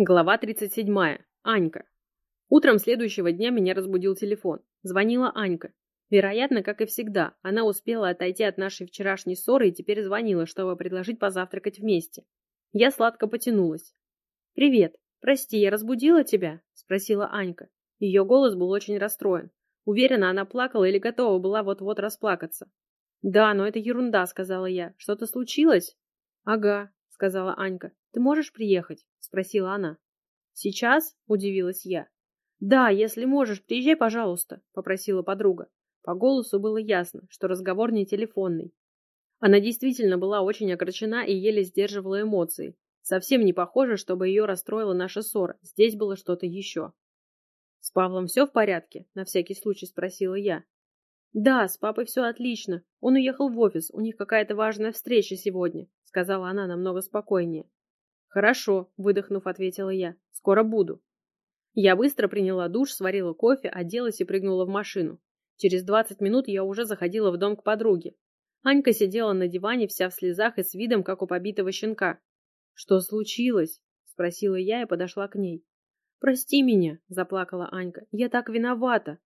Глава 37. Анька. Утром следующего дня меня разбудил телефон. Звонила Анька. Вероятно, как и всегда, она успела отойти от нашей вчерашней ссоры и теперь звонила, чтобы предложить позавтракать вместе. Я сладко потянулась. «Привет. Прости, я разбудила тебя?» – спросила Анька. Ее голос был очень расстроен. Уверена, она плакала или готова была вот-вот расплакаться. «Да, но это ерунда», – сказала я. «Что-то случилось?» «Ага», – сказала Анька. «Ты можешь приехать?» — спросила она. «Сейчас?» — удивилась я. «Да, если можешь, приезжай, пожалуйста», — попросила подруга. По голосу было ясно, что разговор не телефонный. Она действительно была очень огорчена и еле сдерживала эмоции. Совсем не похоже, чтобы ее расстроила наша ссора. Здесь было что-то еще. «С Павлом все в порядке?» — на всякий случай спросила я. «Да, с папой все отлично. Он уехал в офис, у них какая-то важная встреча сегодня», — сказала она намного спокойнее. «Хорошо», — выдохнув, ответила я. «Скоро буду». Я быстро приняла душ, сварила кофе, оделась и прыгнула в машину. Через двадцать минут я уже заходила в дом к подруге. Анька сидела на диване вся в слезах и с видом, как у побитого щенка. «Что случилось?» — спросила я и подошла к ней. «Прости меня», — заплакала Анька. «Я так виновата».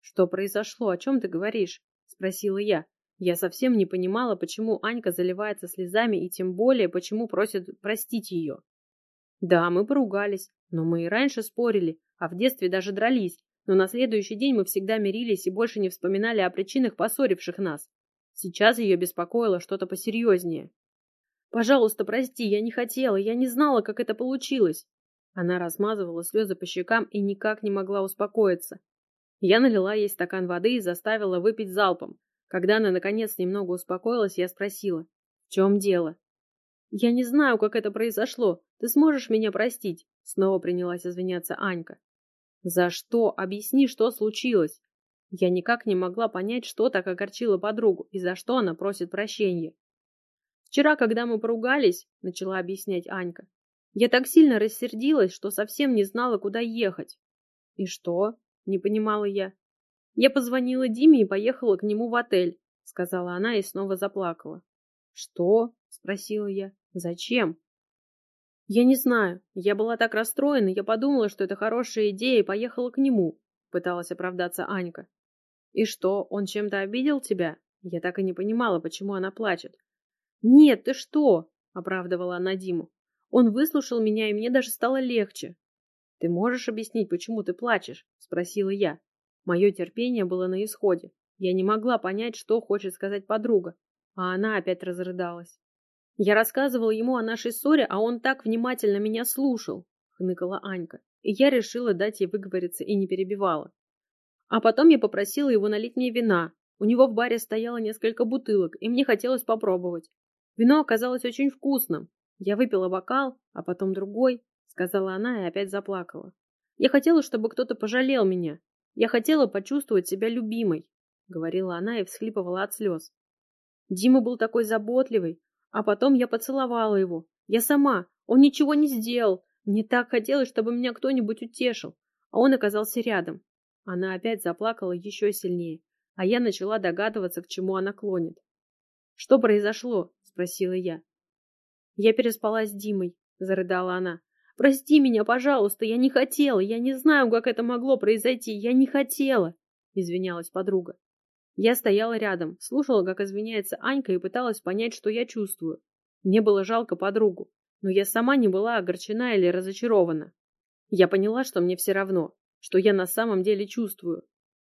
«Что произошло? О чем ты говоришь?» — спросила я. Я совсем не понимала, почему Анька заливается слезами и тем более, почему просит простить ее. Да, мы поругались, но мы и раньше спорили, а в детстве даже дрались, но на следующий день мы всегда мирились и больше не вспоминали о причинах, поссоривших нас. Сейчас ее беспокоило что-то посерьезнее. «Пожалуйста, прости, я не хотела, я не знала, как это получилось». Она размазывала слезы по щекам и никак не могла успокоиться. Я налила ей стакан воды и заставила выпить залпом, когда она, наконец, немного успокоилась, я спросила, в чем дело? «Я не знаю, как это произошло. Ты сможешь меня простить?» Снова принялась извиняться Анька. «За что? Объясни, что случилось?» Я никак не могла понять, что так огорчило подругу и за что она просит прощения. «Вчера, когда мы поругались, — начала объяснять Анька, — я так сильно рассердилась, что совсем не знала, куда ехать». «И что?» — не понимала я. Я позвонила Диме и поехала к нему в отель, сказала она и снова заплакала. Что? спросила я. Зачем? Я не знаю. Я была так расстроена, я подумала, что это хорошая идея и поехала к нему, пыталась оправдаться Анька. И что, он чем-то обидел тебя? Я так и не понимала, почему она плачет. Нет, ты что? оправдывала она Диму. Он выслушал меня, и мне даже стало легче. Ты можешь объяснить, почему ты плачешь? спросила я. Мое терпение было на исходе. Я не могла понять, что хочет сказать подруга, а она опять разрыдалась. Я рассказывала ему о нашей ссоре, а он так внимательно меня слушал, хныкала Анька, и я решила дать ей выговориться и не перебивала. А потом я попросила его налить мне вина. У него в баре стояло несколько бутылок, и мне хотелось попробовать. Вино оказалось очень вкусным. Я выпила бокал, а потом другой, сказала она и опять заплакала. Я хотела, чтобы кто-то пожалел меня, я хотела почувствовать себя любимой, говорила она и всхлипывала от слез. Дима был такой заботливый, а потом я поцеловала его. Я сама, он ничего не сделал. Мне так хотелось, чтобы меня кто-нибудь утешил, а он оказался рядом. Она опять заплакала еще сильнее, а я начала догадываться, к чему она клонит. «Что произошло?» — спросила я. «Я переспала с Димой», — зарыдала она. Прости меня, пожалуйста, я не хотела, я не знаю, как это могло произойти, я не хотела, извинялась подруга. Я стояла рядом, слушала, как извиняется Анька и пыталась понять, что я чувствую. Мне было жалко подругу, но я сама не была огорчена или разочарована. Я поняла, что мне все равно, что я на самом деле чувствую.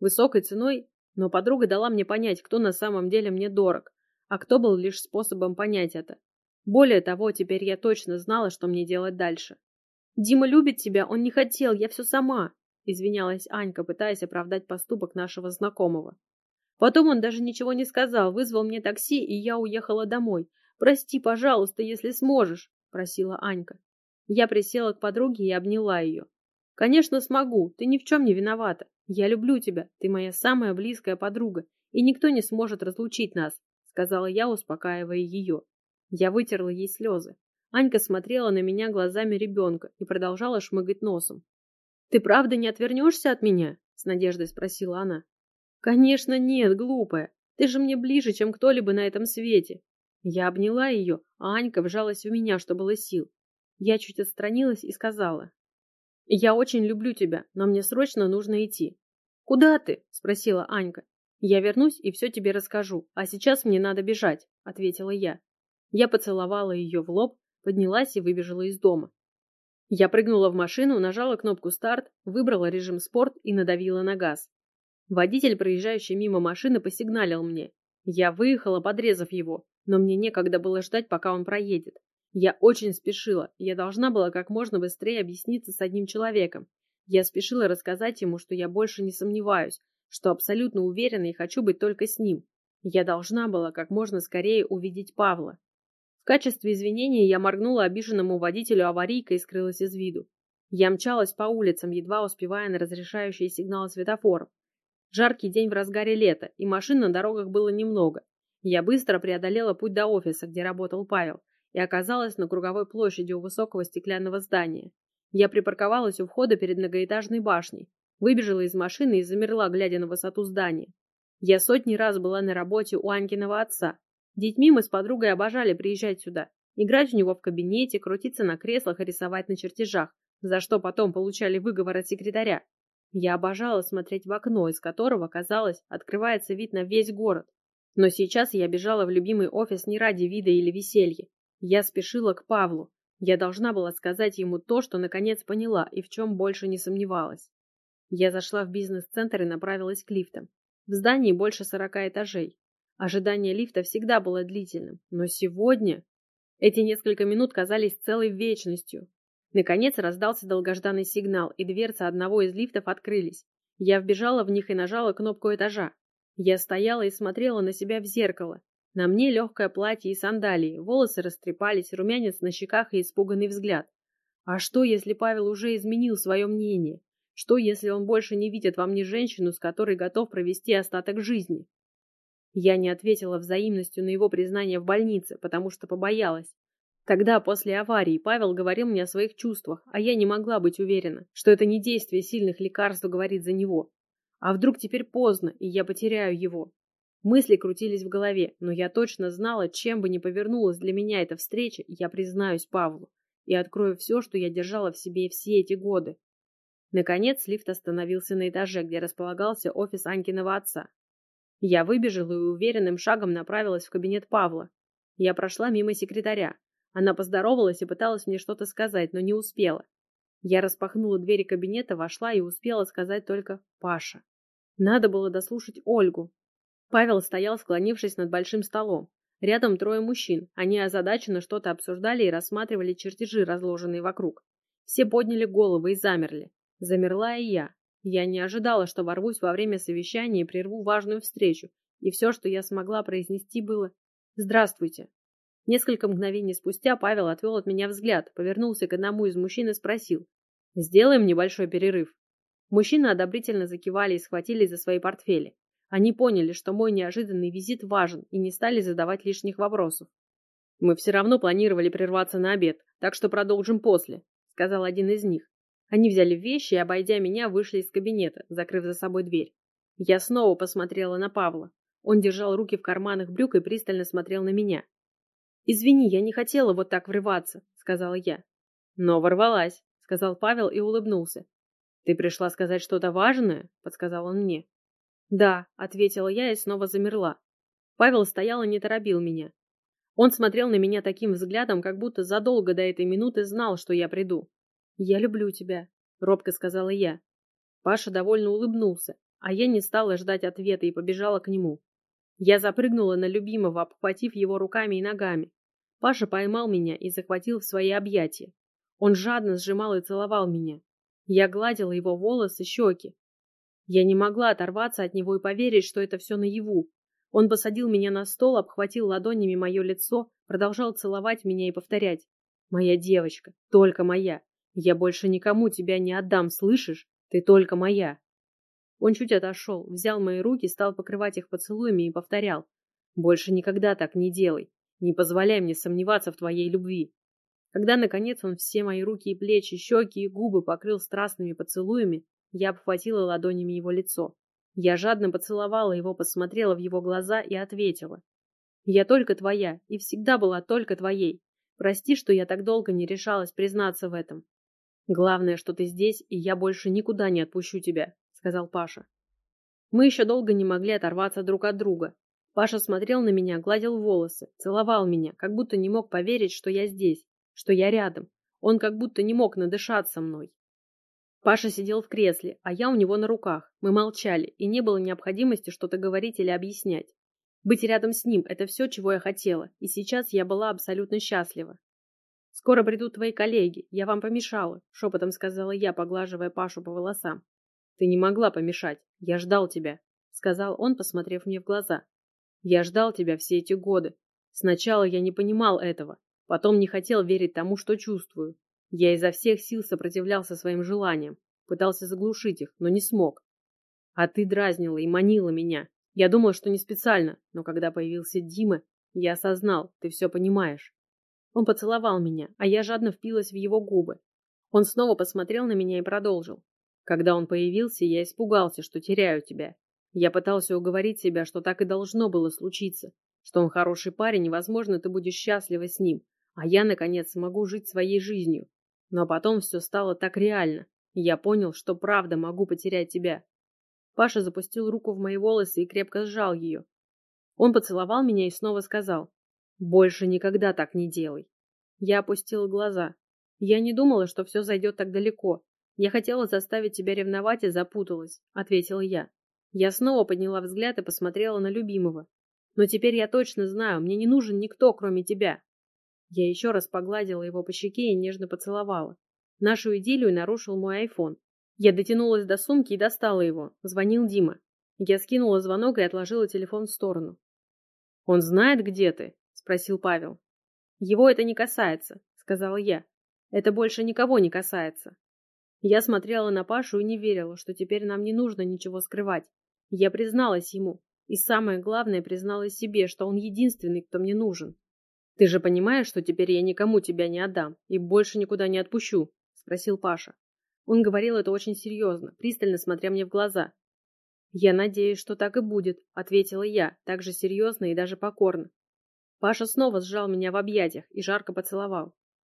Высокой ценой, но подруга дала мне понять, кто на самом деле мне дорог, а кто был лишь способом понять это. Более того, теперь я точно знала, что мне делать дальше. Дима любит тебя, он не хотел, я все сама, извинялась Анька, пытаясь оправдать поступок нашего знакомого. Потом он даже ничего не сказал, вызвал мне такси, и я уехала домой. Прости, пожалуйста, если сможешь, просила Анька. Я присела к подруге и обняла ее. Конечно, смогу, ты ни в чем не виновата. Я люблю тебя, ты моя самая близкая подруга, и никто не сможет разлучить нас, сказала я, успокаивая ее. Я вытерла ей слезы. Анька смотрела на меня глазами ребенка и продолжала шмыгать носом. «Ты правда не отвернешься от меня?» — с надеждой спросила она. «Конечно нет, глупая. Ты же мне ближе, чем кто-либо на этом свете». Я обняла ее, а Анька вжалась в меня, что было сил. Я чуть отстранилась и сказала. «Я очень люблю тебя, но мне срочно нужно идти». «Куда ты?» – спросила Анька. «Я вернусь и все тебе расскажу, а сейчас мне надо бежать», – ответила я. Я поцеловала ее в лоб, поднялась и выбежала из дома. Я прыгнула в машину, нажала кнопку «Старт», выбрала режим «Спорт» и надавила на газ. Водитель, проезжающий мимо машины, посигналил мне. Я выехала, подрезав его, но мне некогда было ждать, пока он проедет. Я очень спешила, я должна была как можно быстрее объясниться с одним человеком. Я спешила рассказать ему, что я больше не сомневаюсь, что абсолютно уверена и хочу быть только с ним. Я должна была как можно скорее увидеть Павла. В качестве извинения я моргнула обиженному водителю аварийкой и скрылась из виду. Я мчалась по улицам, едва успевая на разрешающие сигналы светофоров. Жаркий день в разгаре лета, и машин на дорогах было немного. Я быстро преодолела путь до офиса, где работал Павел, и оказалась на круговой площади у высокого стеклянного здания. Я припарковалась у входа перед многоэтажной башней, выбежала из машины и замерла, глядя на высоту здания. Я сотни раз была на работе у Анькиного отца. Детьми мы с подругой обожали приезжать сюда, играть у него в кабинете, крутиться на креслах и рисовать на чертежах, за что потом получали выговор от секретаря. Я обожала смотреть в окно, из которого, казалось, открывается вид на весь город. Но сейчас я бежала в любимый офис не ради вида или веселья. Я спешила к Павлу. Я должна была сказать ему то, что наконец поняла и в чем больше не сомневалась. Я зашла в бизнес-центр и направилась к лифтам. В здании больше сорока этажей. Ожидание лифта всегда было длительным, но сегодня... Эти несколько минут казались целой вечностью. Наконец раздался долгожданный сигнал, и дверцы одного из лифтов открылись. Я вбежала в них и нажала кнопку этажа. Я стояла и смотрела на себя в зеркало. На мне легкое платье и сандалии, волосы растрепались, румянец на щеках и испуганный взгляд. А что, если Павел уже изменил свое мнение? Что, если он больше не видит во мне женщину, с которой готов провести остаток жизни? Я не ответила взаимностью на его признание в больнице, потому что побоялась. Тогда, после аварии, Павел говорил мне о своих чувствах, а я не могла быть уверена, что это не действие сильных лекарств говорит за него. А вдруг теперь поздно, и я потеряю его? Мысли крутились в голове, но я точно знала, чем бы ни повернулась для меня эта встреча, я признаюсь Павлу и открою все, что я держала в себе все эти годы. Наконец лифт остановился на этаже, где располагался офис Анькиного отца. Я выбежала и уверенным шагом направилась в кабинет Павла. Я прошла мимо секретаря, она поздоровалась и пыталась мне что-то сказать, но не успела. Я распахнула двери кабинета, вошла и успела сказать только «Паша». Надо было дослушать Ольгу. Павел стоял, склонившись над большим столом. Рядом трое мужчин. Они озадаченно что-то обсуждали и рассматривали чертежи, разложенные вокруг. Все подняли головы и замерли. Замерла и я. Я не ожидала, что ворвусь во время совещания и прерву важную встречу, и все, что я смогла произнести, было «Здравствуйте». Несколько мгновений спустя Павел отвел от меня взгляд, повернулся к одному из мужчин и спросил. «Сделаем небольшой перерыв». Мужчины одобрительно закивали и схватились за свои портфели. Они поняли, что мой неожиданный визит важен и не стали задавать лишних вопросов. «Мы все равно планировали прерваться на обед, так что продолжим после», — сказал один из них. Они взяли вещи и, обойдя меня, вышли из кабинета, закрыв за собой дверь. Я снова посмотрела на Павла. Он держал руки в карманах брюк и пристально смотрел на меня. «Извини, я не хотела вот так врываться», — сказала я. «Но ворвалась», — сказал Павел и улыбнулся. «Ты пришла сказать что-то важное?» — подсказал он мне. «Да», — ответила я и снова замерла. Павел стоял и не торопил меня. Он смотрел на меня таким взглядом, как будто задолго до этой минуты знал, что я приду. «Я люблю тебя», — робко сказала я. Паша довольно улыбнулся, а я не стала ждать ответа и побежала к нему. Я запрыгнула на любимого, обхватив его руками и ногами. Паша поймал меня и захватил в свои объятия. Он жадно сжимал и целовал меня. Я гладила его волосы, щеки. Я не могла оторваться от него и поверить, что это все наяву. Он посадил меня на стол, обхватил ладонями мое лицо, продолжал целовать меня и повторять. «Моя девочка, только моя. Я больше никому тебя не отдам, слышишь? Ты только моя». Он чуть отошел, взял мои руки, стал покрывать их поцелуями и повторял. «Больше никогда так не делай. Не позволяй мне сомневаться в твоей любви». Когда, наконец, он все мои руки и плечи, щеки и губы покрыл страстными поцелуями, я обхватила ладонями его лицо. Я жадно поцеловала его, посмотрела в его глаза и ответила. «Я только твоя, и всегда была только твоей. Прости, что я так долго не решалась признаться в этом. Главное, что ты здесь, и я больше никуда не отпущу тебя, сказал Паша. Мы еще долго не могли оторваться друг от друга. Паша смотрел на меня, гладил волосы, целовал меня, как будто не мог поверить, что я здесь, что я рядом. Он как будто не мог надышаться мной. Паша сидел в кресле, а я у него на руках. Мы молчали, и не было необходимости что-то говорить или объяснять. Быть рядом с ним – это все, чего я хотела, и сейчас я была абсолютно счастлива. «Скоро придут твои коллеги, я вам помешала», – шепотом сказала я, поглаживая Пашу по волосам. «Ты не могла помешать, я ждал тебя», – сказал он, посмотрев мне в глаза. «Я ждал тебя все эти годы. Сначала я не понимал этого, потом не хотел верить тому, что чувствую. Я изо всех сил сопротивлялся своим желаниям, пытался заглушить их, но не смог. А ты дразнила и манила меня. Я думал, что не специально, но когда появился Дима, я осознал, ты все понимаешь. Он поцеловал меня, а я жадно впилась в его губы. Он снова посмотрел на меня и продолжил. Когда он появился, я испугался, что теряю тебя. Я пытался уговорить себя, что так и должно было случиться, что он хороший парень, и, возможно, ты будешь счастлива с ним, а я, наконец, смогу жить своей жизнью. Но потом все стало так реально, я понял, что правда могу потерять тебя. Паша запустил руку в мои волосы и крепко сжал ее. Он поцеловал меня и снова сказал, «Больше никогда так не делай». Я опустила глаза. Я не думала, что все зайдет так далеко. Я хотела заставить тебя ревновать и запуталась, ответила я. Я снова подняла взгляд и посмотрела на любимого. Но теперь я точно знаю, мне не нужен никто, кроме тебя. Я еще раз погладила его по щеке и нежно поцеловала. Нашу идиллию нарушил мой айфон. Я дотянулась до сумки и достала его. Звонил Дима. Я скинула звонок и отложила телефон в сторону. «Он знает, где ты?» – спросил Павел. «Его это не касается», – сказала я. «Это больше никого не касается». Я смотрела на Пашу и не верила, что теперь нам не нужно ничего скрывать. Я призналась ему. И самое главное, призналась себе, что он единственный, кто мне нужен. «Ты же понимаешь, что теперь я никому тебя не отдам и больше никуда не отпущу?» – спросил Паша. Он говорил это очень серьезно, пристально смотря мне в глаза. «Я надеюсь, что так и будет», – ответила я, также серьезно и даже покорно. Паша снова сжал меня в объятиях и жарко поцеловал.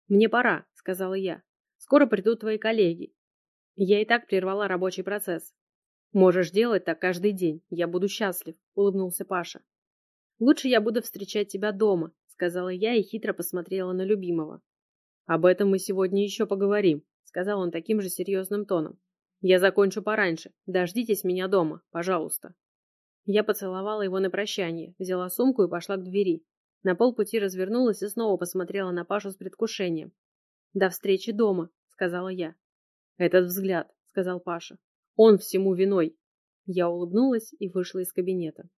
«Мне пора», – сказала я. «Скоро придут твои коллеги». Я и так прервала рабочий процесс. «Можешь делать так каждый день, я буду счастлив», – улыбнулся Паша. «Лучше я буду встречать тебя дома», сказала я и хитро посмотрела на любимого. Об этом мы сегодня еще поговорим, сказал он таким же серьезным тоном. Я закончу пораньше. Дождитесь меня дома, пожалуйста. Я поцеловала его на прощание, взяла сумку и пошла к двери. На полпути развернулась и снова посмотрела на Пашу с предвкушением. «До встречи дома», — сказала я. «Этот взгляд», — сказал Паша. «Он всему виной». Я улыбнулась и вышла из кабинета.